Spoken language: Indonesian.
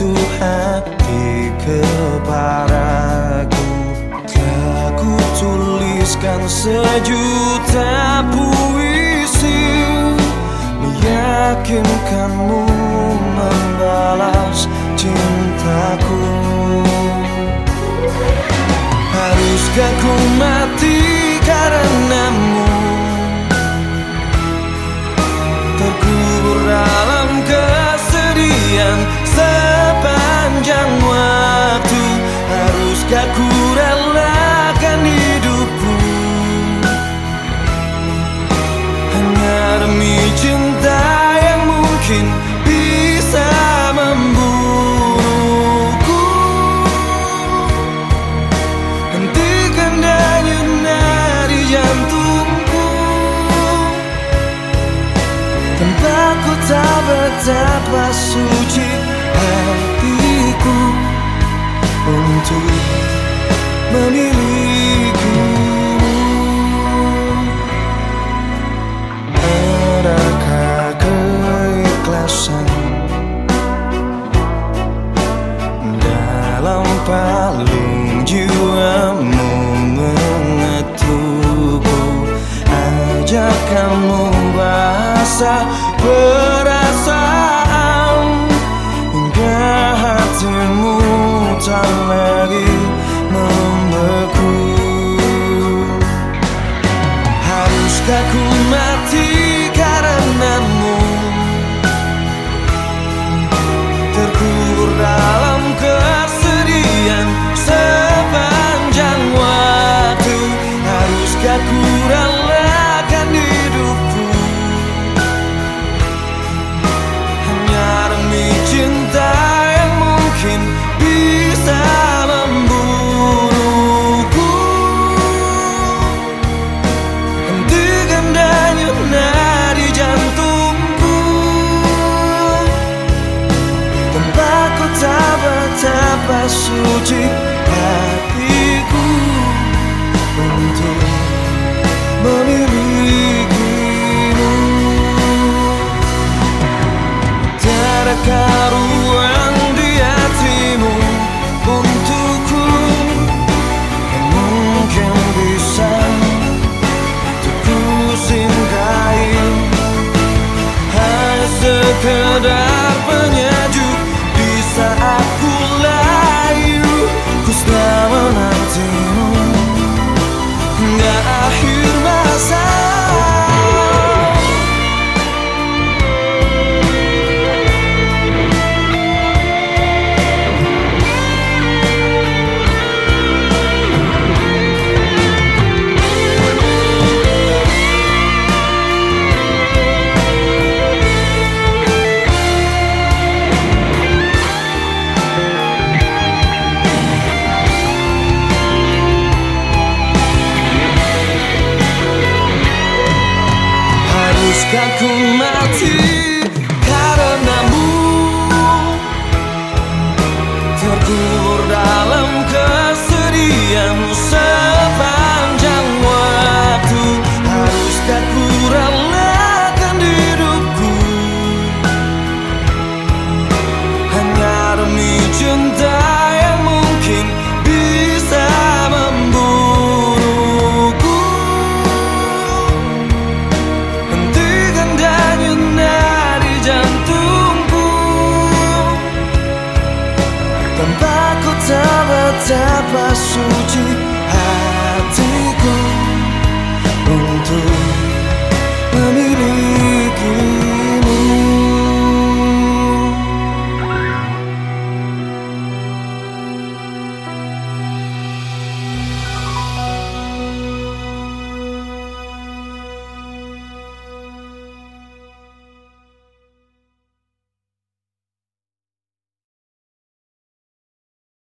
Tuhan aku tuliskan sejuta puisi. Meyakinkanmu membalas cintaku. Haruskah ku mati Haruskah ku relakan hidupku Hanya demi cinta yang mungkin bisa membunuhku. Hentikan denyut nadi jantungku. Tanpa ku tak betapa suci hatiku Untuk palung jiwamu mengetukku Ajak kamu bahasa perasaan Hingga hatimu tak lagi membeku Haruskah acá. Aku mati